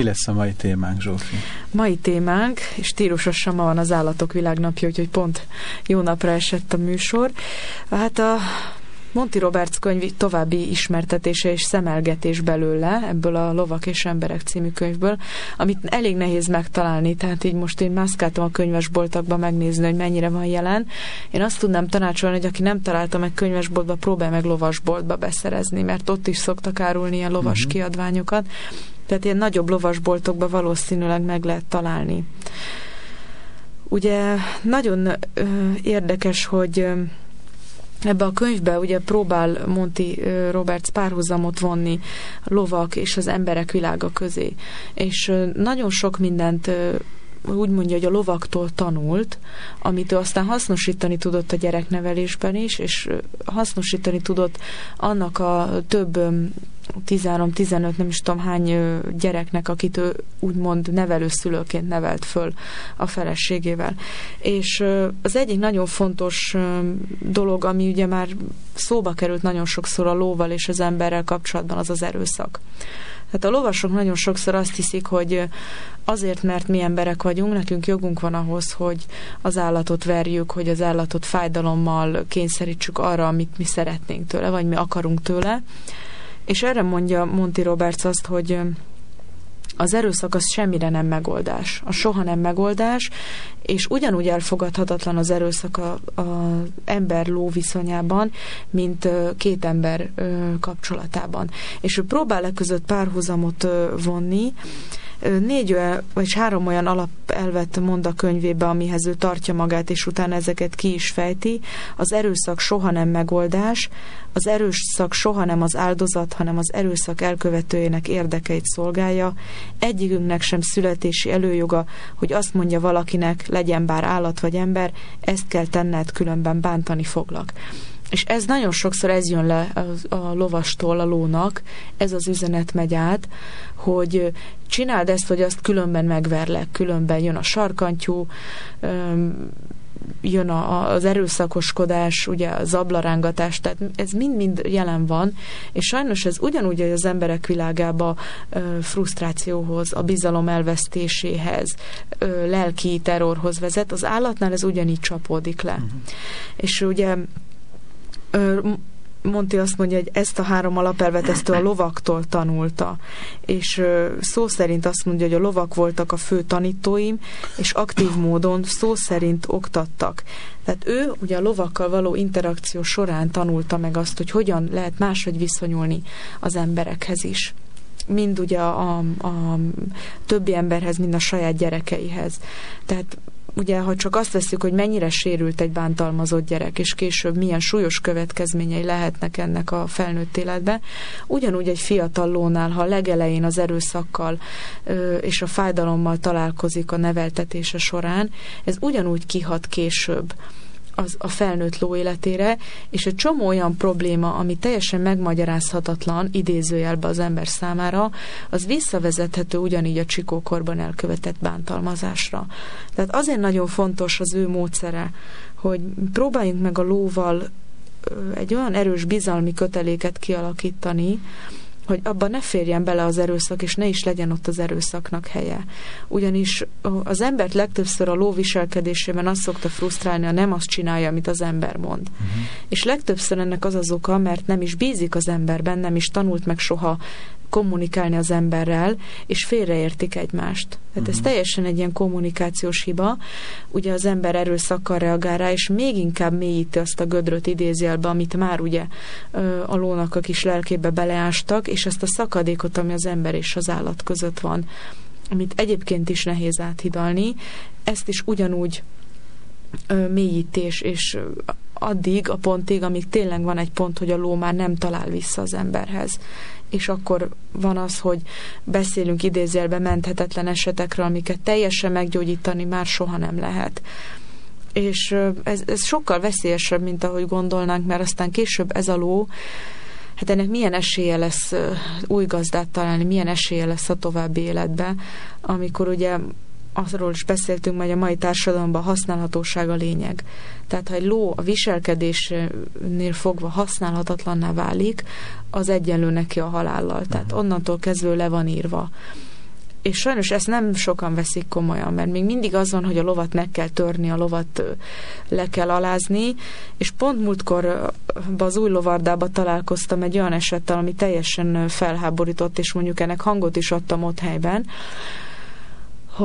Mi lesz a mai témánk, Zsófi? Mai témánk, és stílusosan ma van az Állatok Világnapja, úgyhogy pont jó napra esett a műsor. Hát a Monty Roberts könyv további ismertetése és szemelgetés belőle, ebből a Lovak és Emberek című könyvből, amit elég nehéz megtalálni, tehát így most én mászkáltam a könyvesboltokba megnézni, hogy mennyire van jelen. Én azt tudnám tanácsolni, hogy aki nem találta meg könyvesboltba, próbálj meg lovasboltba beszerezni, mert ott is szoktak árulni ilyen lovas uh-huh. kiadványokat. Tehát ilyen nagyobb lovasboltokban valószínűleg meg lehet találni. Ugye nagyon ö, érdekes, hogy ö, Ebbe a könyvbe ugye próbál Monty Roberts párhuzamot vonni lovak és az emberek világa közé. És nagyon sok mindent úgy mondja, hogy a lovaktól tanult, amit ő aztán hasznosítani tudott a gyereknevelésben is, és hasznosítani tudott annak a több 13-15, nem is tudom hány gyereknek, akit ő úgymond nevelőszülőként nevelt föl a feleségével. És az egyik nagyon fontos dolog, ami ugye már szóba került nagyon sokszor a lóval és az emberrel kapcsolatban, az az erőszak. Tehát a lovasok nagyon sokszor azt hiszik, hogy azért, mert mi emberek vagyunk, nekünk jogunk van ahhoz, hogy az állatot verjük, hogy az állatot fájdalommal kényszerítsük arra, amit mi szeretnénk tőle, vagy mi akarunk tőle. És erre mondja Monty Roberts azt, hogy az erőszak az semmire nem megoldás. A soha nem megoldás, és ugyanúgy elfogadhatatlan az erőszak a, a ember-ló viszonyában, mint két ember kapcsolatában. És ő próbál e között párhuzamot vonni, négy vagy három olyan alapelvet mond a könyvébe, amihez ő tartja magát, és utána ezeket ki is fejti. Az erőszak soha nem megoldás, az erőszak soha nem az áldozat, hanem az erőszak elkövetőjének érdekeit szolgálja. Egyikünknek sem születési előjoga, hogy azt mondja valakinek, legyen bár állat vagy ember, ezt kell tenned, különben bántani foglak. És ez nagyon sokszor ez jön le a, a lovastól a lónak, ez az üzenet megy át, hogy csináld ezt, hogy azt különben megverlek, különben jön a sarkantyú, jön a, az erőszakoskodás, ugye a zablarángatás, tehát ez mind-mind jelen van, és sajnos ez ugyanúgy az emberek világába frusztrációhoz, a bizalom elvesztéséhez, lelki terrorhoz vezet, az állatnál ez ugyanígy csapódik le. Uh-huh. És ugye Monti azt mondja, hogy ezt a három alapelvet ezt a lovaktól tanulta, és szó szerint azt mondja, hogy a lovak voltak a fő tanítóim, és aktív módon szó szerint oktattak. Tehát ő ugye a lovakkal való interakció során tanulta meg azt, hogy hogyan lehet máshogy viszonyulni az emberekhez is mind ugye a, a, többi emberhez, mind a saját gyerekeihez. Tehát ugye, ha csak azt veszük, hogy mennyire sérült egy bántalmazott gyerek, és később milyen súlyos következményei lehetnek ennek a felnőtt életbe, ugyanúgy egy fiatal lónál, ha legelején az erőszakkal ö, és a fájdalommal találkozik a neveltetése során, ez ugyanúgy kihat később az a felnőtt ló életére, és egy csomó olyan probléma, ami teljesen megmagyarázhatatlan, idézőjelbe az ember számára, az visszavezethető ugyanígy a csikókorban elkövetett bántalmazásra. Tehát azért nagyon fontos az ő módszere, hogy próbáljunk meg a lóval egy olyan erős bizalmi köteléket kialakítani, hogy abban ne férjen bele az erőszak, és ne is legyen ott az erőszaknak helye. Ugyanis az embert legtöbbször a ló viselkedésében azt szokta frusztrálni, ha nem azt csinálja, amit az ember mond. Uh-huh. És legtöbbször ennek az az oka, mert nem is bízik az emberben, nem is tanult meg soha kommunikálni az emberrel, és félreértik egymást. Tehát uh-huh. ez mhm. teljesen egy ilyen kommunikációs hiba. Ugye az ember erőszakkal reagál rá, és még inkább mélyíti azt a gödröt idézélbe, amit már ugye a lónak a kis lelkébe beleástak, és ezt a szakadékot, ami az ember és az állat között van, amit egyébként is nehéz áthidalni, ezt is ugyanúgy mélyítés, és addig a pontig, amíg tényleg van egy pont, hogy a ló már nem talál vissza az emberhez és akkor van az, hogy beszélünk idézélbe menthetetlen esetekről, amiket teljesen meggyógyítani már soha nem lehet. És ez, ez sokkal veszélyesebb, mint ahogy gondolnánk, mert aztán később ez a ló, hát ennek milyen esélye lesz új gazdát találni, milyen esélye lesz a további életbe, amikor ugye arról is beszéltünk, hogy a mai társadalomban használhatóság a lényeg. Tehát ha egy ló a viselkedésnél fogva használhatatlanná válik, az egyenlő neki a halállal. Tehát onnantól kezdve le van írva. és sajnos ezt nem sokan veszik komolyan, mert még mindig az van, hogy a lovat meg kell törni, a lovat le kell alázni, és pont múltkor az új lovardába találkoztam egy olyan esettel, ami teljesen felháborított, és mondjuk ennek hangot is adtam ott helyben,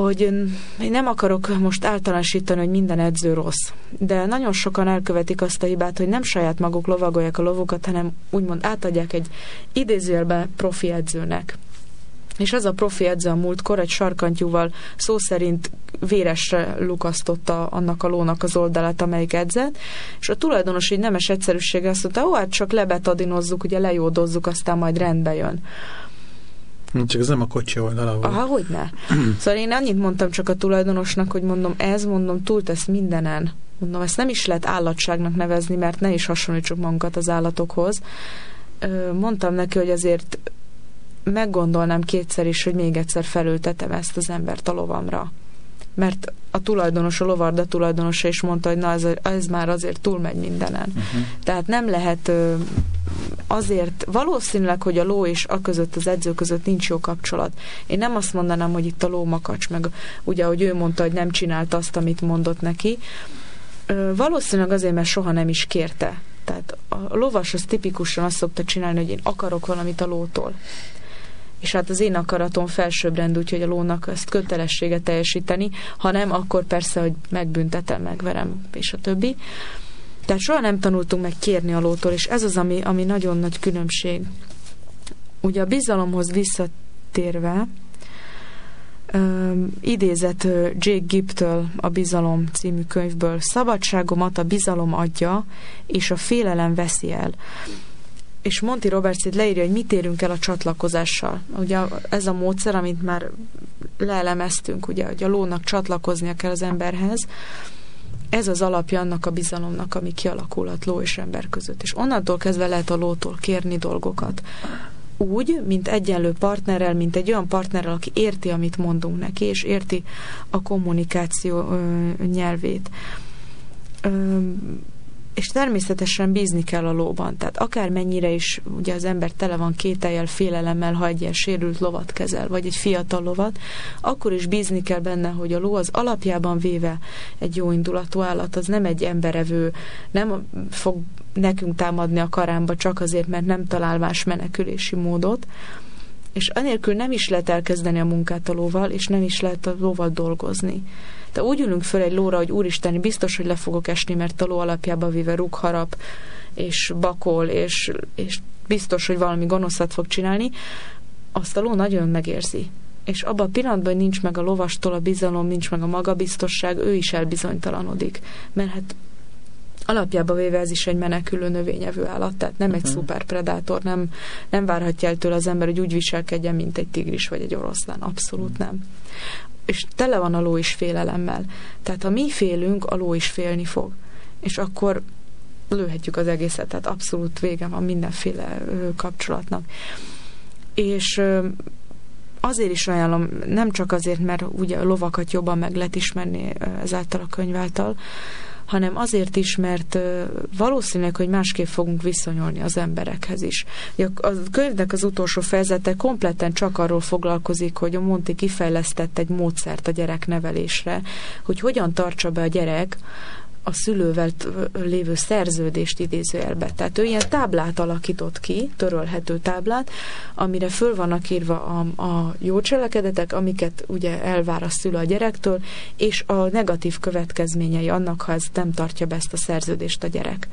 hogy én nem akarok most általánosítani, hogy minden edző rossz, de nagyon sokan elkövetik azt a hibát, hogy nem saját maguk lovagolják a lovokat, hanem úgymond átadják egy idézőjelben profi edzőnek. És az a profi edző a múltkor egy sarkantyúval szó szerint véresre lukasztotta annak a lónak az oldalát, amelyik edzett, és a tulajdonos egy nemes egyszerűséggel azt mondta, ó, hát csak lebetadinozzuk, ugye lejódozzuk, aztán majd rendbe jön. Csak ez nem a kocsi oldala volt. Aha, hogy ne. szóval én annyit mondtam csak a tulajdonosnak, hogy mondom, ez mondom, túltesz mindenen. Mondom, ezt nem is lehet állatságnak nevezni, mert ne is hasonlítsuk magunkat az állatokhoz. Mondtam neki, hogy azért meggondolnám kétszer is, hogy még egyszer felültetem ezt az embert a lovamra. Mert a tulajdonos, a lovarda tulajdonosa is mondta, hogy na ez, ez már azért túlmegy mindenen. Uh-huh. Tehát nem lehet azért, valószínűleg, hogy a ló és a között, az edző között nincs jó kapcsolat. Én nem azt mondanám, hogy itt a ló makacs, meg ugye, hogy ő mondta, hogy nem csinált azt, amit mondott neki. Valószínűleg azért, mert soha nem is kérte. Tehát a lovas az tipikusan azt szokta csinálni, hogy én akarok valamit a lótól és hát az én akaratom felsőbbrend, úgyhogy a lónak ezt kötelessége teljesíteni, ha nem, akkor persze, hogy megbüntetem, megverem, és a többi. Tehát soha nem tanultunk meg kérni a lótól, és ez az, ami, ami nagyon nagy különbség. Ugye a bizalomhoz visszatérve, Um, idézett Jake Gibbtől a Bizalom című könyvből. Szabadságomat a bizalom adja, és a félelem veszi el és Monty Roberts itt leírja, hogy mit érünk el a csatlakozással. Ugye ez a módszer, amit már leelemeztünk, ugye, hogy a lónak csatlakoznia kell az emberhez, ez az alapja annak a bizalomnak, ami kialakulhat ló és ember között. És onnantól kezdve lehet a lótól kérni dolgokat. Úgy, mint egyenlő partnerrel, mint egy olyan partnerrel, aki érti, amit mondunk neki, és érti a kommunikáció ö, nyelvét. Ö, és természetesen bízni kell a lóban. Tehát akár mennyire is ugye az ember tele van kételjel, félelemmel, ha egy ilyen sérült lovat kezel, vagy egy fiatal lovat, akkor is bízni kell benne, hogy a ló az alapjában véve egy jó indulatú állat, az nem egy emberevő, nem fog nekünk támadni a karámba csak azért, mert nem talál más menekülési módot, és anélkül nem is lehet elkezdeni a munkát a lóval, és nem is lehet a lóval dolgozni. De úgy ülünk föl egy lóra, hogy úristen, biztos, hogy le fogok esni, mert a ló alapjába véve rúgharap, és bakol, és, és biztos, hogy valami gonoszat fog csinálni, azt a ló nagyon megérzi. És abban a pillanatban, hogy nincs meg a lovastól a bizalom, nincs meg a magabiztosság, ő is elbizonytalanodik. Mert hát alapjába véve ez is egy menekülő növényevő állat, tehát nem uh-huh. egy mhm. szuperpredátor, nem, nem várhatja el tőle az ember, hogy úgy viselkedjen, mint egy tigris vagy egy oroszlán. Abszolút uh-huh. nem és tele van a ló is félelemmel. Tehát ha mi félünk, a ló is félni fog. És akkor lőhetjük az egészet, tehát abszolút vége van mindenféle kapcsolatnak. És azért is ajánlom, nem csak azért, mert ugye lovakat jobban meg lehet ismerni ezáltal a könyv által, hanem azért is, mert valószínűleg, hogy másképp fogunk viszonyulni az emberekhez is. A könyvnek az utolsó fejezete kompletten csak arról foglalkozik, hogy a Monti kifejlesztett egy módszert a gyerek nevelésre, hogy hogyan tartsa be a gyerek a szülővel lévő szerződést idézőjelbe. Tehát ő ilyen táblát alakított ki, törölhető táblát, amire föl vannak írva a, a jó cselekedetek, amiket ugye elvár a szülő a gyerektől, és a negatív következményei annak, ha ez nem tartja be ezt a szerződést a gyerek.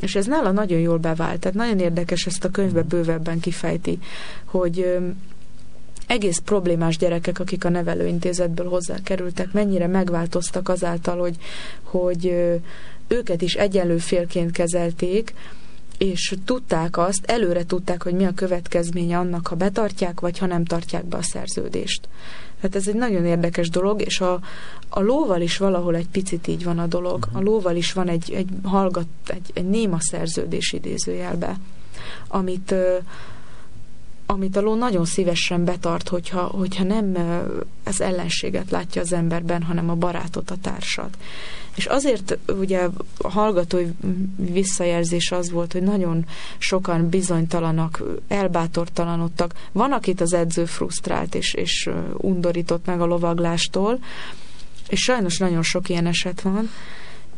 És ez nála nagyon jól bevált, tehát nagyon érdekes ezt a könyvbe bővebben kifejti, hogy egész problémás gyerekek, akik a nevelőintézetből hozzákerültek, mennyire megváltoztak azáltal, hogy, hogy őket is egyenlő félként kezelték, és tudták azt, előre tudták, hogy mi a következménye annak, ha betartják, vagy ha nem tartják be a szerződést. Tehát ez egy nagyon érdekes dolog, és a, a lóval is valahol egy picit így van a dolog. A lóval is van egy, egy hallgat, egy, egy néma szerződés idézőjelbe, amit amit a ló nagyon szívesen betart, hogyha, hogyha nem az ellenséget látja az emberben, hanem a barátot, a társat. És azért ugye a hallgatói visszajelzés az volt, hogy nagyon sokan bizonytalanak, elbátortalanodtak. Van, akit az edző frusztrált és, és undorított meg a lovaglástól, és sajnos nagyon sok ilyen eset van,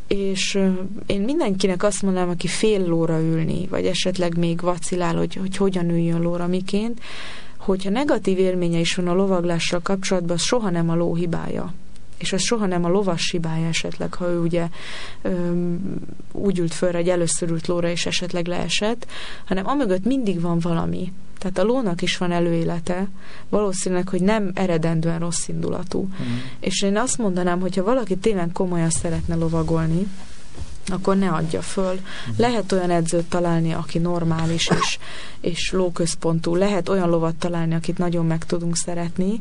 és én mindenkinek azt mondanám, aki fél lóra ülni, vagy esetleg még vacilál, hogy, hogy hogyan üljön lóra miként, hogyha negatív élménye is van a lovaglással kapcsolatban, az soha nem a ló hibája. És az soha nem a lovas hibája esetleg, ha ő ugye öm, úgy ült föl, hogy először ült lóra, és esetleg leesett, hanem amögött mindig van valami. Tehát a lónak is van előélete, valószínűleg, hogy nem eredendően rossz indulatú. Mm. És én azt mondanám, hogyha valaki tényleg komolyan szeretne lovagolni, akkor ne adja föl. Mm. Lehet olyan edzőt találni, aki normális és, és lóközpontú. Lehet olyan lovat találni, akit nagyon meg tudunk szeretni.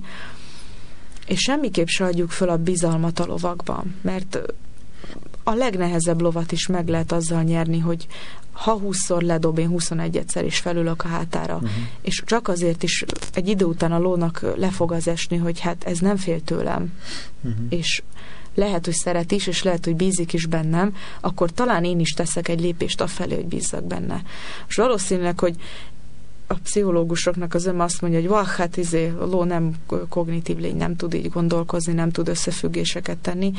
És semmiképp se adjuk föl a bizalmat a lovakban, mert a legnehezebb lovat is meg lehet azzal nyerni, hogy ha 20-szor ledob, én 21-szer is felülök a hátára. Uh-huh. És csak azért is egy idő után a lónak le fog az esni, hogy hát ez nem fél tőlem. Uh-huh. És lehet, hogy szeret is, és lehet, hogy bízik is bennem, akkor talán én is teszek egy lépést afelé, hogy bízzak benne. És valószínűleg, hogy a pszichológusoknak az ön azt mondja, hogy vah, hát izé, ló nem kognitív lény, nem tud így gondolkozni, nem tud összefüggéseket tenni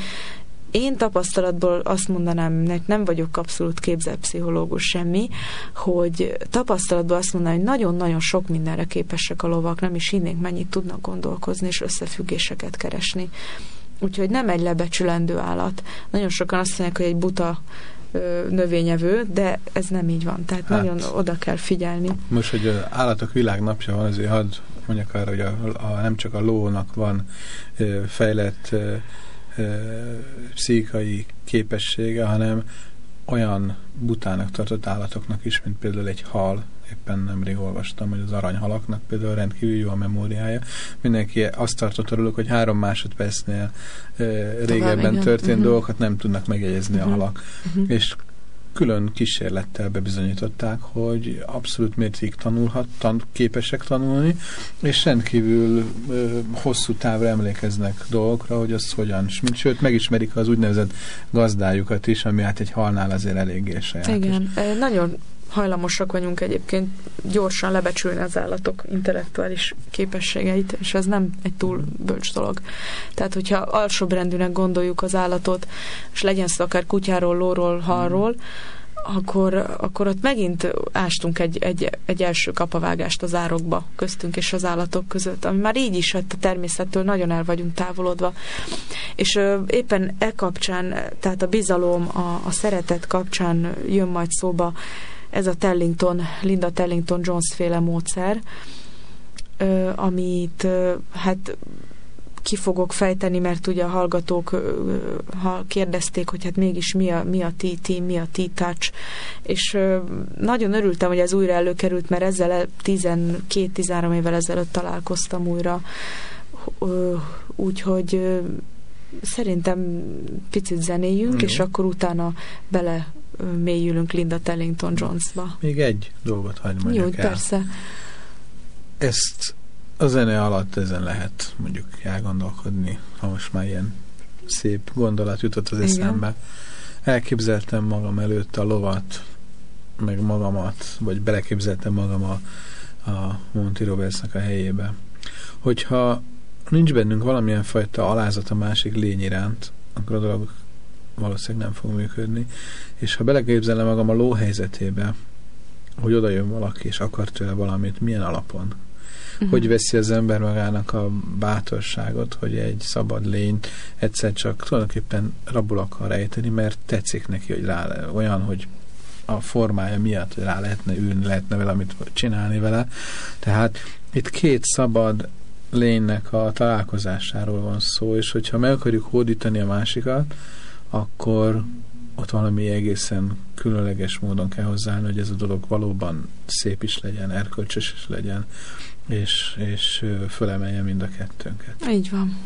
én tapasztalatból azt mondanám, mert nem vagyok abszolút képzett pszichológus semmi, hogy tapasztalatból azt mondanám, hogy nagyon-nagyon sok mindenre képesek a lovak, nem is hinnénk, mennyit tudnak gondolkozni és összefüggéseket keresni. Úgyhogy nem egy lebecsülendő állat. Nagyon sokan azt mondják, hogy egy buta növényevő, de ez nem így van. Tehát hát, nagyon oda kell figyelni. Most, hogy az állatok világnapja van, azért hadd mondjak arra, hogy a, a, nem csak a lónak van fejlett pszichikai képessége, hanem olyan butának tartott állatoknak is, mint például egy hal, éppen nemrég olvastam, hogy az aranyhalaknak például rendkívül jó a memóriája. Mindenki azt tartott arról, hogy három másodpercnél e, régebben történt uh mhm. -huh. dolgokat nem tudnak megjegyezni uh -huh. a mhm. halak. Uh mhm. -huh. És külön kísérlettel bebizonyították, hogy abszolút mértékig tanulhat, tan képesek tanulni, és rendkívül ö, hosszú távra emlékeznek dolgokra, hogy az hogyan, sőt, megismerik az úgynevezett gazdájukat is, ami hát egy halnál azért eléggé sajátos. Igen, nagyon hajlamosak vagyunk egyébként gyorsan lebecsülni az állatok intellektuális képességeit, és ez nem egy túl bölcs dolog. Tehát, hogyha alsóbrendűnek gondoljuk az állatot, és legyen szó akár kutyáról, lóról, halról, akkor, akkor ott megint ástunk egy, egy, egy első kapavágást az árokba köztünk és az állatok között, ami már így is hát a természettől nagyon el vagyunk távolodva. És ö, éppen e kapcsán, tehát a bizalom, a, a szeretet kapcsán jön majd szóba ez a Tellington, Linda Tellington Jones féle módszer, amit hát ki fogok fejteni, mert ugye a hallgatók ha kérdezték, hogy hát mégis mi a, mi a T-team, mi a T-touch, és nagyon örültem, hogy ez újra előkerült, mert ezzel 12-13 évvel ezelőtt találkoztam újra, úgyhogy szerintem picit zenéjünk, mm. és akkor utána bele mélyülünk Linda Tellington Jonesba. Még egy dolgot hagyd mondjak Jó, el. persze. Ezt a zene alatt ezen lehet mondjuk elgondolkodni, ha most már ilyen szép gondolat jutott az eszembe. Elképzeltem magam előtt a lovat, meg magamat, vagy beleképzeltem magam a, a Monty Robertsnak a helyébe. Hogyha nincs bennünk valamilyen fajta alázat a másik lény iránt, akkor a dolog valószínűleg nem fog működni. És ha beleképzelem magam a ló helyzetébe, hogy oda jön valaki, és akar tőle valamit, milyen alapon? Uh-huh. Hogy veszi az ember magának a bátorságot, hogy egy szabad lényt egyszer csak tulajdonképpen rabul akar ejteni, mert tetszik neki, hogy rá olyan, hogy a formája miatt, hogy rá lehetne ülni, lehetne valamit csinálni vele. Tehát itt két szabad lénynek a találkozásáról van szó, és hogyha meg akarjuk hódítani a másikat, akkor ott valami egészen különleges módon kell hozzáállni, hogy ez a dolog valóban szép is legyen, erkölcsös is legyen, és, és fölemelje mind a kettőnket. Így van.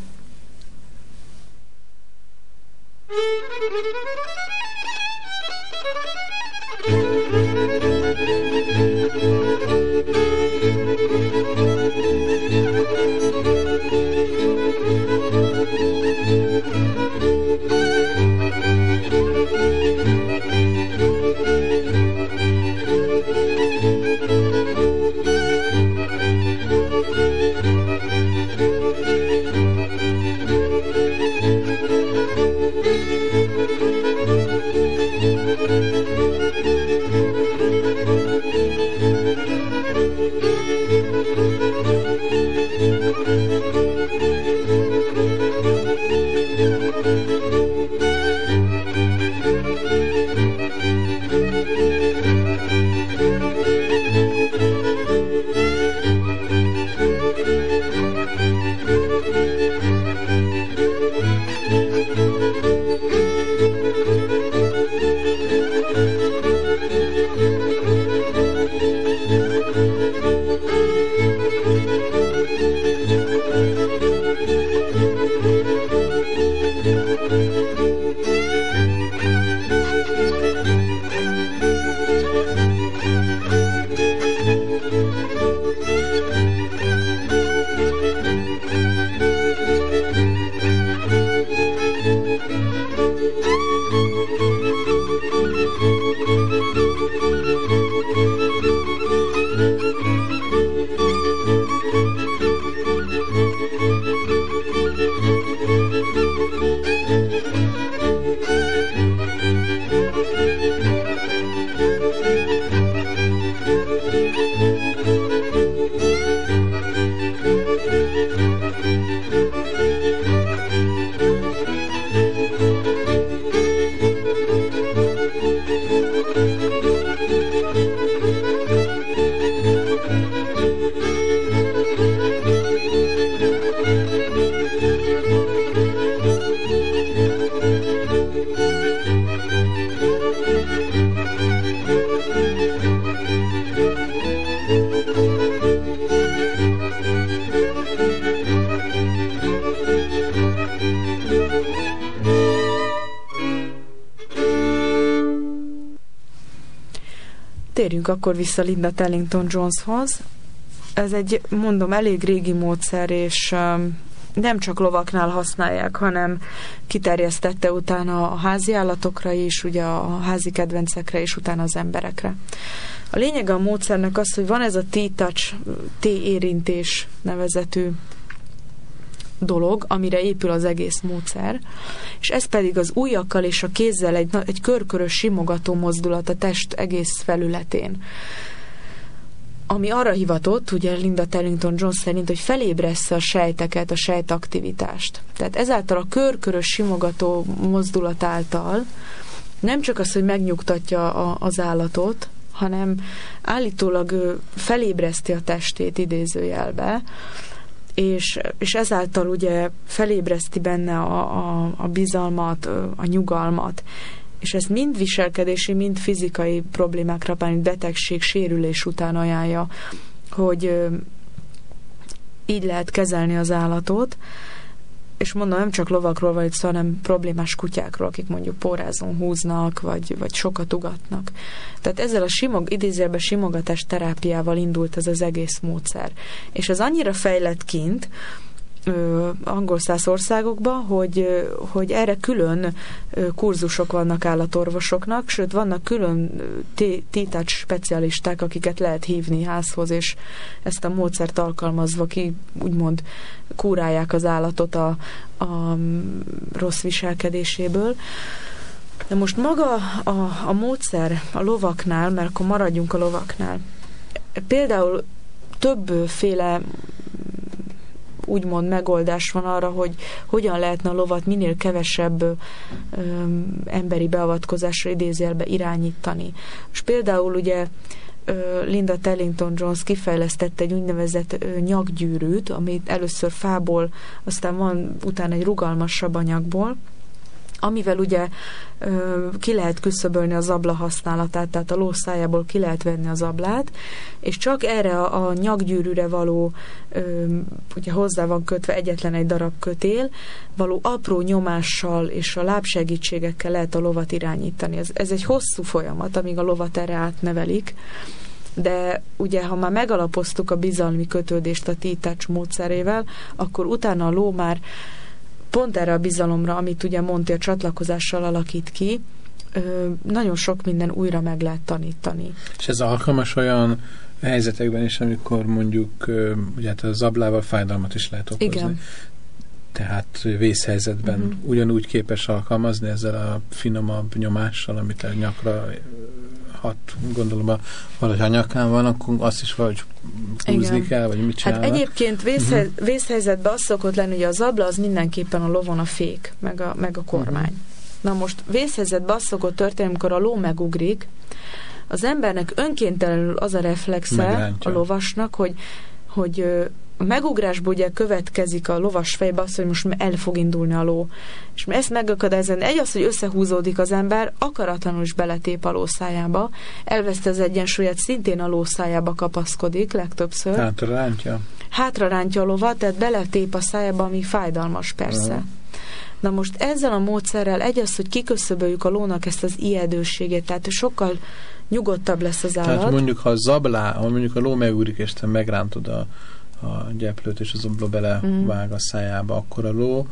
Térjünk akkor vissza Linda Tellington Joneshoz. Ez egy, mondom, elég régi módszer, és um, nem csak lovaknál használják, hanem kiterjesztette utána a házi állatokra is, ugye a házi kedvencekre és utána az emberekre. A lényeg a módszernek az, hogy van ez a T-touch, T-érintés nevezetű dolog, amire épül az egész módszer, és ez pedig az ujjakkal és a kézzel egy, egy körkörös simogató mozdulat a test egész felületén ami arra hivatott, ugye Linda Tellington Jones szerint, hogy felébressze a sejteket, a sejtaktivitást. Tehát ezáltal a körkörös simogató mozdulat által nem csak az, hogy megnyugtatja a, az állatot, hanem állítólag felébreszti a testét idézőjelbe, és, és ezáltal ugye felébreszti benne a, a, a bizalmat, a nyugalmat, és ezt mind viselkedési, mind fizikai problémákra, mint betegség, sérülés után ajánlja, hogy így lehet kezelni az állatot, és mondom, nem csak lovakról vagy szó, hanem problémás kutyákról, akik mondjuk pórázon húznak, vagy, vagy sokat ugatnak. Tehát ezzel a simog, idézőjelben simogatás terápiával indult ez az egész módszer. És ez annyira fejlett kint, angol száz országokban, hogy, hogy erre külön kurzusok vannak állatorvosoknak, sőt vannak külön tétát specialisták, akiket lehet hívni házhoz, és ezt a módszert alkalmazva ki úgymond kúrálják az állatot a, a rossz viselkedéséből. De most maga a, a módszer a lovaknál, mert akkor maradjunk a lovaknál. Például többféle úgymond megoldás van arra, hogy hogyan lehetne a lovat minél kevesebb ö, emberi beavatkozásra idézélbe irányítani. És például ugye Linda Tellington Jones kifejlesztette egy úgynevezett nyakgyűrűt, amit először fából, aztán van utána egy rugalmasabb anyagból, amivel ugye ö, ki lehet küszöbölni az abla használatát, tehát a ló szájából ki lehet venni az ablát, és csak erre a, a nyakgyűrűre való, ö, ugye hozzá van kötve egyetlen egy darab kötél, való apró nyomással és a lábsegítségekkel lehet a lovat irányítani. Ez, ez egy hosszú folyamat, amíg a lovat erre átnevelik, de ugye, ha már megalapoztuk a bizalmi kötődést a t módszerével, akkor utána a ló már pont erre a bizalomra, amit ugye Monti a csatlakozással alakít ki, nagyon sok minden újra meg lehet tanítani. És ez alkalmas olyan helyzetekben is, amikor mondjuk ugye hát a zablával fájdalmat is lehet okozni. Igen. Tehát vészhelyzetben uh-huh. ugyanúgy képes alkalmazni ezzel a finomabb nyomással, amit a nyakra hat, gondolom a, valahogy a nyakán van, akkor azt is valahogy húzni Igen. kell, vagy mit csinál? Hát egyébként vészhe, uh-huh. vészhelyzetben az szokott lenni, hogy az abla az mindenképpen a lovon a fék, meg a, meg a kormány. Uh-huh. Na most vészhelyzetben az szokott történni, amikor a ló megugrik, az embernek önkéntelenül az a reflexe Megrántja. a lovasnak, hogy, hogy a megugrásból ugye következik a lovas fejbe az, hogy most el fog indulni a ló. És ezt megakadályozni. Egy az, hogy összehúzódik az ember, akaratlanul is beletép a ló szájába, elveszte az egyensúlyát, szintén a ló szájába kapaszkodik legtöbbször. Hátra rántja. Hátra rántja a lovat, tehát beletép a szájába, ami fájdalmas persze. Uh-huh. Na most ezzel a módszerrel egy az, hogy kiköszöböljük a lónak ezt az ijedőségét, tehát sokkal nyugodtabb lesz az állat. Tehát mondjuk, ha zablá, ha mondjuk a ló megúrik, és te megrántod a a gyeplőt, és az obló bele mm. vág a szájába, akkor a ló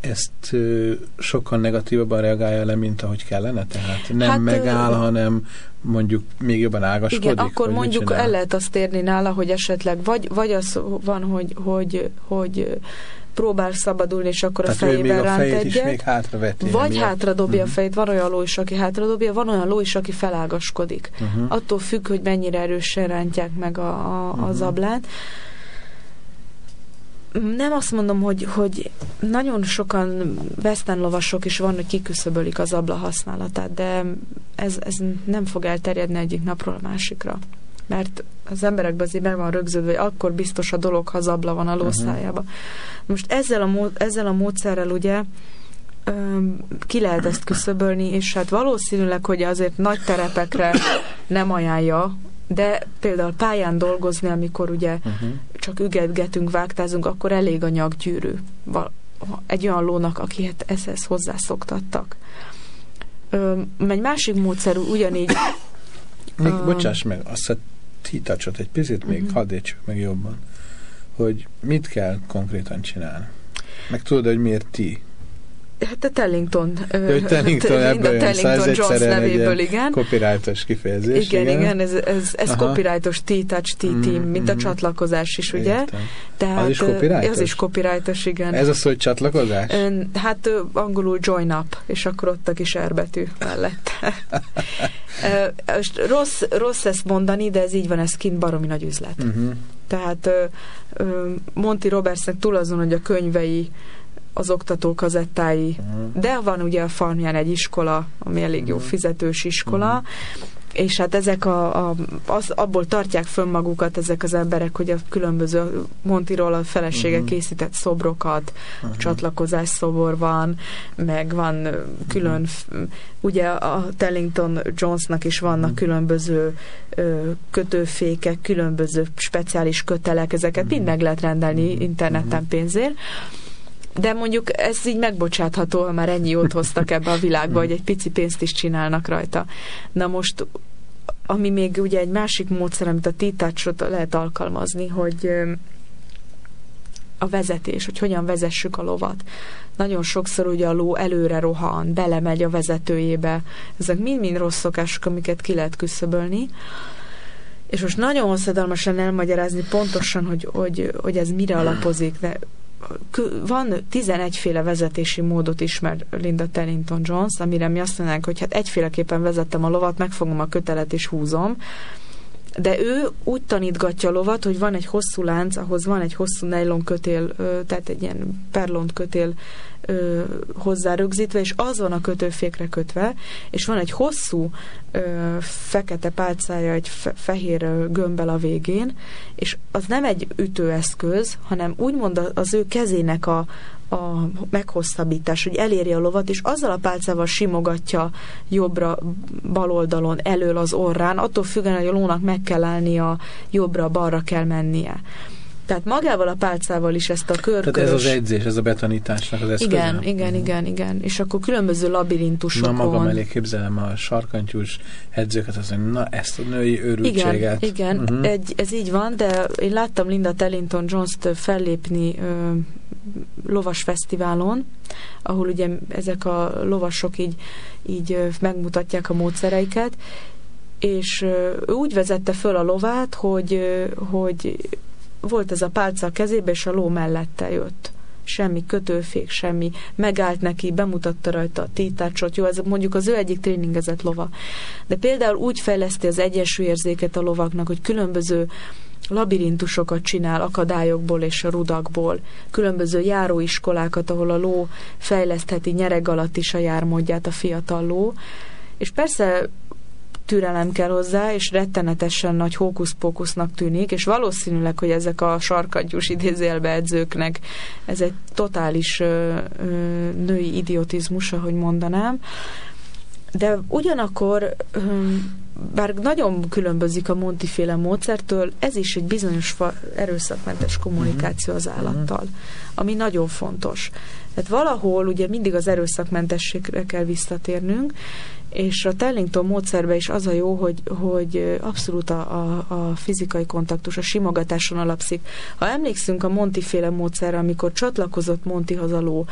ezt ö, sokkal negatívabban reagálja le, mint ahogy kellene? Tehát nem hát, megáll, ö... hanem mondjuk még jobban ágaskodik? Igen, akkor mondjuk el lehet azt érni nála, hogy esetleg vagy, vagy az van, hogy, hogy, hogy próbál szabadulni, és akkor Tehát a fejében ránt egyet. Is még hátra veti, vagy hátra dobja uh-huh. a fejét. Van olyan ló is, aki hátra dobja, van olyan ló is, aki felágaskodik. Uh-huh. Attól függ, hogy mennyire erősen rántják meg a, a, uh-huh. az ablát nem azt mondom, hogy, hogy nagyon sokan western lovasok is van, hogy kiküszöbölik az abla használatát, de ez, ez nem fog elterjedni egyik napról a másikra. Mert az emberekben azért meg van rögződve, hogy akkor biztos a dolog, ha az abla van a lószájába. Uh-huh. Most ezzel a, ezzel a módszerrel ugye ki lehet ezt küszöbölni, és hát valószínűleg, hogy azért nagy terepekre nem ajánlja de például pályán dolgozni, amikor ugye uh-huh. csak ügetgetünk, vágtázunk, akkor elég a nyakgyűrű egy olyan lónak, akihez ehhez hozzászoktattak. Egy másik módszer ugyanígy Még, uh, bocsáss meg, azt a títacsot egy picit még uh-huh. hadd meg jobban, hogy mit kell konkrétan csinálni. Meg tudod, hogy miért ti? Hát a Tellington. Hogy Tellington ebből a Tellington Jones nevéből, igen. Copyrightos kifejezés. Igen, igen, igen ez, ez, ez copyrightos T-touch, T-team, mm, mint a mm, csatlakozás is, ugye? Értem. Tehát, az is copyrightos? Az is copyrightos, igen. Ez az, hogy csatlakozás? Hát angolul join up, és akkor ott a kis erbetű mellett. Most rossz, rossz ezt mondani, de ez így van, ez kint baromi nagy üzlet. Uh-huh. Tehát Monty Robertsnek túl azon, hogy a könyvei az oktató kazettái, uh-huh. de van ugye a farmján egy iskola, ami elég jó uh-huh. fizetős iskola, uh-huh. és hát ezek a, a az, abból tartják fönn magukat ezek az emberek, hogy a különböző Montiról a felesége uh-huh. készített szobrokat, uh-huh. csatlakozás szobor van, meg van külön, uh-huh. ugye a Tellington Jonesnak is vannak uh-huh. különböző ö, kötőfékek, különböző speciális kötelek, ezeket uh-huh. mind meg lehet rendelni interneten pénzért, de mondjuk ez így megbocsátható, ha már ennyi jót hoztak ebbe a világba, hogy egy pici pénzt is csinálnak rajta. Na most, ami még ugye egy másik módszer, amit a títácsot lehet alkalmazni, hogy a vezetés, hogy hogyan vezessük a lovat. Nagyon sokszor ugye a ló előre rohan, belemegy a vezetőjébe. Ezek mind-mind rossz szokások, amiket ki lehet küszöbölni. És most nagyon hosszadalmasan elmagyarázni pontosan, hogy, hogy, hogy ez mire alapozik, de van 11 féle vezetési módot ismer Linda Tellington Jones, amire mi azt mondanánk, hogy hát egyféleképpen vezettem a lovat, megfogom a kötelet és húzom, de ő úgy tanítgatja a lovat, hogy van egy hosszú lánc, ahhoz van egy hosszú nylon kötél, tehát egy ilyen perlont kötél ö, hozzá rögzítve, és az van a kötőfékre kötve, és van egy hosszú ö, fekete pálcája, egy fe, fehér gömbbel a végén, és az nem egy ütőeszköz, hanem úgymond az ő kezének a, a meghosszabbítás, hogy elérje a lovat, és azzal a pálcával simogatja jobbra, bal oldalon, elől az orrán, attól függően, hogy a lónak meg kell állnia, jobbra, balra kell mennie. Tehát magával a pálcával is ezt a körkös... Tehát ez az edzés, ez a betanításnak az eszköze. Igen, igen, uh-huh. igen, igen. És akkor különböző labirintusokon... Na magam elé képzelem a sarkantyús edzőket, azt mondja, na ezt a női őrültséget. Igen, igen uh-huh. egy, ez így van, de én láttam Linda Tellington Jones-t fellépni ö, lovas fesztiválon, ahol ugye ezek a lovasok így, így megmutatják a módszereiket, és ő úgy vezette föl a lovát, hogy, hogy volt ez a pálca a kezébe, és a ló mellette jött. Semmi kötőfék, semmi. Megállt neki, bemutatta rajta a títácsot. Jó, ez mondjuk az ő egyik tréningezett lova. De például úgy fejleszti az érzéket a lovaknak, hogy különböző labirintusokat csinál akadályokból és a rudakból, különböző járóiskolákat, ahol a ló fejlesztheti nyereg alatt is a jármódját a fiatal ló, és persze türelem kell hozzá, és rettenetesen nagy hókusz-pókusznak tűnik, és valószínűleg, hogy ezek a sarkadjus idézélbe edzőknek ez egy totális ö, ö, női idiotizmus, ahogy mondanám, de ugyanakkor ö, bár nagyon különbözik a Montiféle módszertől, ez is egy bizonyos erőszakmentes kommunikáció az mhm. állattal, ami nagyon fontos. Tehát valahol ugye mindig az erőszakmentességre kell visszatérnünk, és a Tellington módszerben is az a jó, hogy, hogy abszolút a, a, a fizikai kontaktus, a simogatáson alapszik. Ha emlékszünk a Monti féle módszerre, amikor csatlakozott Montihoz a ló,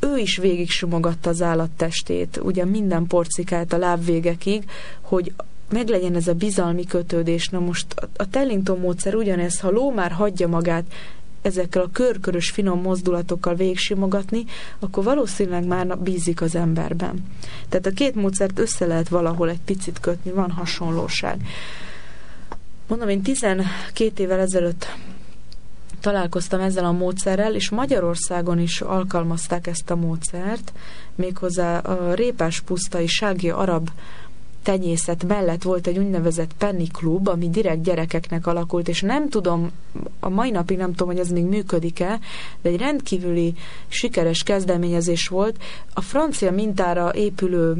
ő is végig simogatta az állattestét, ugye minden porcikát a lábvégekig, hogy meglegyen ez a bizalmi kötődés. Na most a Tellington módszer ugyanez, ha ló már hagyja magát ezekkel a körkörös finom mozdulatokkal végsimogatni, akkor valószínűleg már bízik az emberben. Tehát a két módszert össze lehet valahol egy picit kötni, van hasonlóság. Mondom, én 12 évvel ezelőtt találkoztam ezzel a módszerrel, és Magyarországon is alkalmazták ezt a módszert, méghozzá a Répás pusztai Sági Arab tenyészet mellett volt egy úgynevezett Penny Club, ami direkt gyerekeknek alakult, és nem tudom, a mai napig nem tudom, hogy ez még működik-e, de egy rendkívüli sikeres kezdeményezés volt. A francia mintára épülő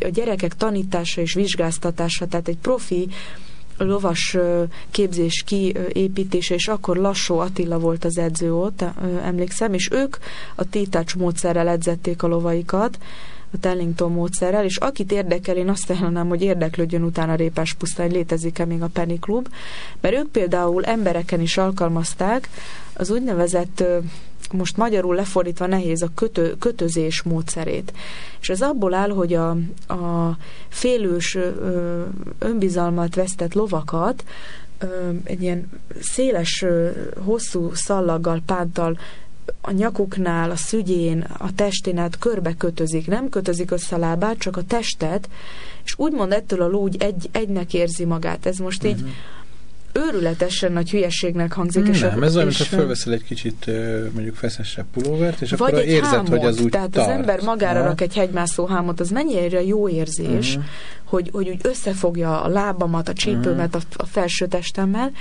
a gyerekek tanítása és vizsgáztatása, tehát egy profi lovas képzés kiépítése, és akkor Lassó Attila volt az edző ott, emlékszem, és ők a tétács módszerrel edzették a lovaikat, a Tellington módszerrel, és akit érdekel, én azt ajánlanám, hogy érdeklődjön utána Répás pusztán, létezik-e még a Penny Club, mert ők például embereken is alkalmazták az úgynevezett most magyarul lefordítva nehéz a kötő, kötözés módszerét. És ez abból áll, hogy a, a félős önbizalmat vesztett lovakat egy ilyen széles, hosszú szallaggal, pántal a nyakuknál, a szügyén, a testénál körbe kötözik, nem kötözik össze a lábát, csak a testet, és úgymond ettől a ló úgy egy, egynek érzi magát. Ez most így uh-huh őrületesen nagy hülyeségnek hangzik. Nem, és a, ez olyan, mintha fölveszel egy kicsit mondjuk feszesebb pulóvert, és vagy akkor érzed, hámot, hogy az úgy Tehát tart. az ember magára ha? rak egy hegymászó hámot, az mennyire jó érzés, uh-huh. hogy, hogy úgy összefogja a lábamat, a csípőmet uh-huh. a, a felső testemmel,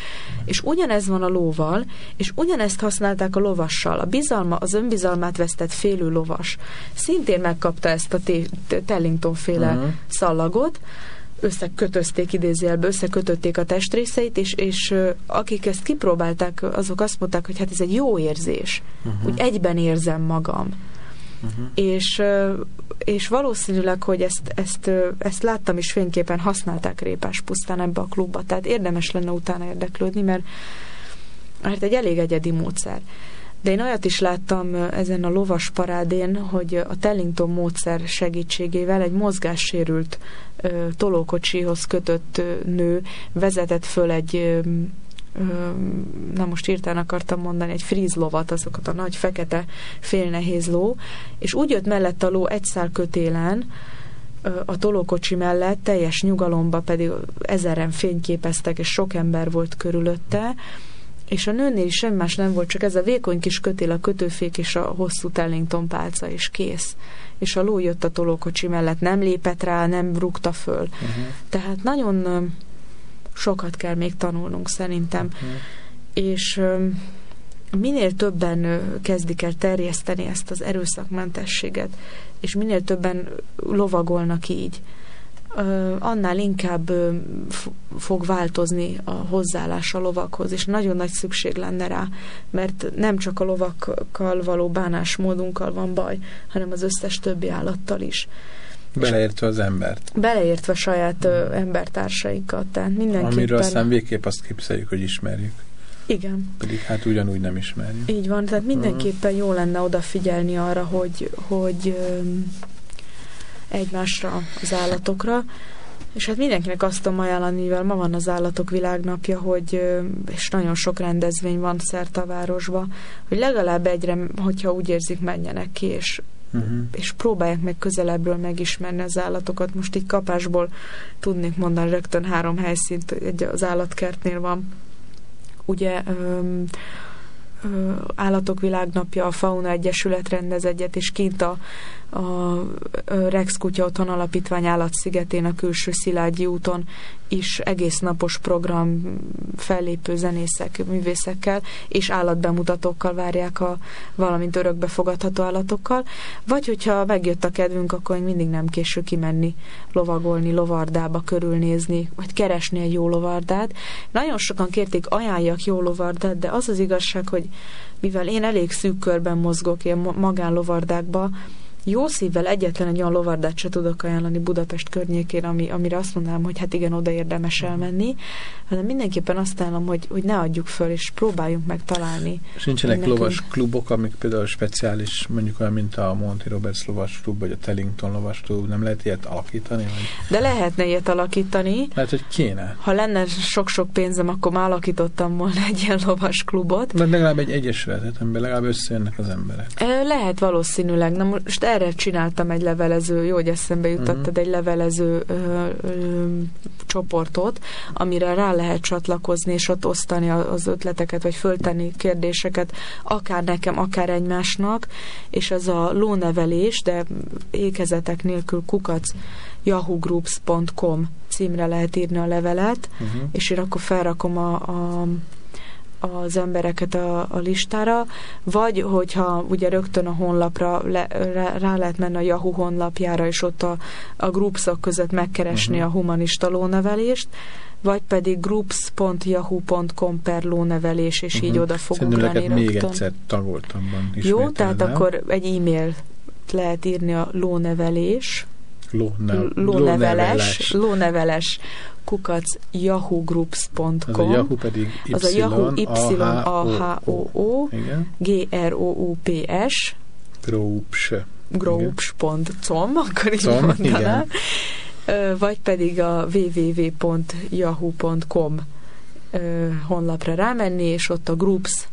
és ugyanez van a lóval, és ugyanezt használták a lovassal. A bizalma, az önbizalmát vesztett félő lovas szintén megkapta ezt a Tellington féle uh-huh. szallagot, összekötözték idézőjelbe, összekötötték a testrészeit, és, és akik ezt kipróbálták, azok azt mondták, hogy hát ez egy jó érzés, uh-huh. úgy egyben érzem magam. Uh-huh. És, és valószínűleg, hogy ezt, ezt, ezt láttam is fényképen, használták Répás pusztán ebbe a klubba, tehát érdemes lenne utána érdeklődni, mert, mert egy elég egyedi módszer. De én olyat is láttam ezen a lovas parádén, hogy a Tellington módszer segítségével egy mozgássérült tolókocsihoz kötött nő vezetett föl egy na most írtán akartam mondani, egy fríz lovat, azokat a nagy fekete félnehéz ló, és úgy jött mellett a ló egy szál kötélen, a tolókocsi mellett teljes nyugalomba pedig ezeren fényképeztek, és sok ember volt körülötte, és a nőnél is semmi más nem volt, csak ez a vékony kis kötél, a kötőfék és a hosszú Tellington pálca, és kész. És a ló jött a tolókocsi mellett, nem lépett rá, nem rúgta föl. Uh-huh. Tehát nagyon sokat kell még tanulnunk szerintem. Uh-huh. És minél többen kezdik el terjeszteni ezt az erőszakmentességet, és minél többen lovagolnak így, annál inkább fog változni a hozzáállás a lovakhoz, és nagyon nagy szükség lenne rá, mert nem csak a lovakkal való bánásmódunkkal van baj, hanem az összes többi állattal is. Beleértve az embert. Beleértve saját ö, embertársainkat, tehát mindenképpen... Amiről aztán végképp azt képzeljük, hogy ismerjük. Igen. Pedig hát ugyanúgy nem ismerjük. Így van, tehát mindenképpen jó lenne odafigyelni arra, hogy, hogy egymásra, az állatokra. És hát mindenkinek azt tudom ajánlani, mivel ma van az állatok világnapja, hogy, és nagyon sok rendezvény van szerte a városba, hogy legalább egyre, hogyha úgy érzik, menjenek ki, és, uh-huh. és próbálják meg közelebbről megismerni az állatokat. Most így kapásból tudnék mondani rögtön három helyszínt, egy az állatkertnél van. Ugye öm, Állatok Világnapja, a Fauna Egyesület rendez egyet, és kint a, a Rex Kutya Otthon Alapítvány állatszigetén a külső Szilágyi úton is egész napos program fellépő zenészek, művészekkel és állatbemutatókkal várják a valamint örökbefogadható állatokkal, vagy hogyha megjött a kedvünk, akkor mindig nem késő kimenni, lovagolni, lovardába körülnézni, vagy keresni egy jó lovardát. Nagyon sokan kérték, ajánljak jó lovardát, de az az igazság, hogy mivel én elég szűk körben mozgok ilyen magánlovardákba, jó szívvel egyetlen egy olyan lovardát se tudok ajánlani Budapest környékén, ami, amire azt mondanám, hogy hát igen, oda érdemes elmenni, hanem mindenképpen azt ajánlom, hogy, hogy ne adjuk föl, és próbáljunk meg találni. És nincsenek lovas klubok, amik például speciális, mondjuk olyan, mint a Monty Roberts lovas klub, vagy a Tellington lovas klub, nem lehet ilyet alakítani? Vagy? De lehetne ilyet alakítani. Lehet, hogy kéne. Ha lenne sok-sok pénzem, akkor már alakítottam volna egy ilyen lovas klubot. De legalább egy egyesületet, amiben legalább összejönnek az emberek. Lehet valószínűleg. Na most erre csináltam egy levelező, jó, hogy eszembe jutottad, uh-huh. egy levelező ö, ö, csoportot, amire rá lehet csatlakozni, és ott osztani az ötleteket, vagy föltenni kérdéseket, akár nekem, akár egymásnak, és ez a lónevelés, de ékezetek nélkül kukac yahoogroups.com címre lehet írni a levelet, uh-huh. és én akkor felrakom a, a az embereket a, a listára, vagy hogyha ugye rögtön a honlapra le, rá, rá lehet menni a Yahoo honlapjára, és ott a, a groupsok között megkeresni uh-huh. a humanista lónevelést, vagy pedig groups.yahoo.com per lónevelés, és uh-huh. így oda fogunk lenni rögtön. még egyszer tagoltam Jó, tehát el. akkor egy e-mail lehet írni a lónevelés, Lóne, lóneveles, lóneveles. Kukac yahoogroups.com Az a Yahoo pedig y, az a Yahoo y a h o o. G r o u p s. Groups groups.com akkor így mondanám. vagy pedig a www.yahoo.com honlapra rámenni, és ott a groups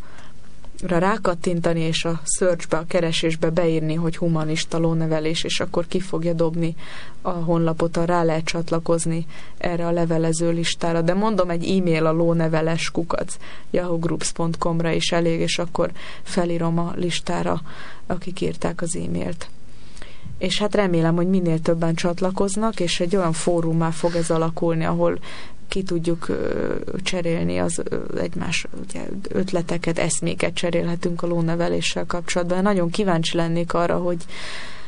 rákattintani, és a searchbe, a keresésbe beírni, hogy humanista lónevelés, és akkor ki fogja dobni a honlapot, a rá lehet csatlakozni erre a levelező listára. De mondom, egy e-mail a lóneveles kukac yahoogroups.com-ra is elég, és akkor felírom a listára, akik írták az e-mailt és hát remélem, hogy minél többen csatlakoznak, és egy olyan fórummá fog ez alakulni, ahol ki tudjuk cserélni az egymás ugye, ötleteket, eszméket cserélhetünk a lóneveléssel kapcsolatban. Nagyon kíváncsi lennék arra, hogy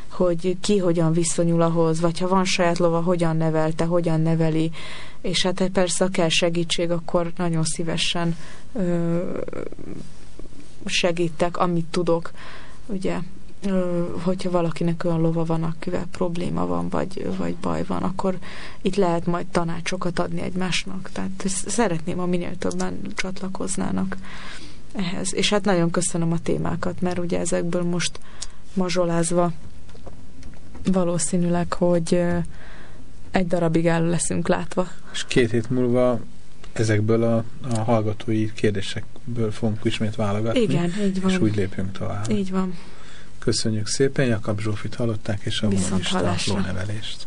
hogy ki hogyan viszonyul ahhoz, vagy ha van saját lova, hogyan nevelte, hogyan neveli, és hát persze, ha kell segítség, akkor nagyon szívesen ö, segítek, amit tudok, ugye, hogyha valakinek olyan lova van, akivel probléma van, vagy, vagy baj van, akkor itt lehet majd tanácsokat adni egymásnak. Tehát szeretném, ha minél többen csatlakoznának ehhez. És hát nagyon köszönöm a témákat, mert ugye ezekből most mazsolázva valószínűleg, hogy egy darabig el leszünk látva. És két hét múlva ezekből a, a hallgatói kérdésekből fogunk ismét válogatni. Igen, így van. És úgy lépjünk tovább. Így van. Köszönjük szépen, Jakab Zsófit hallották, és a humanista lónevelést.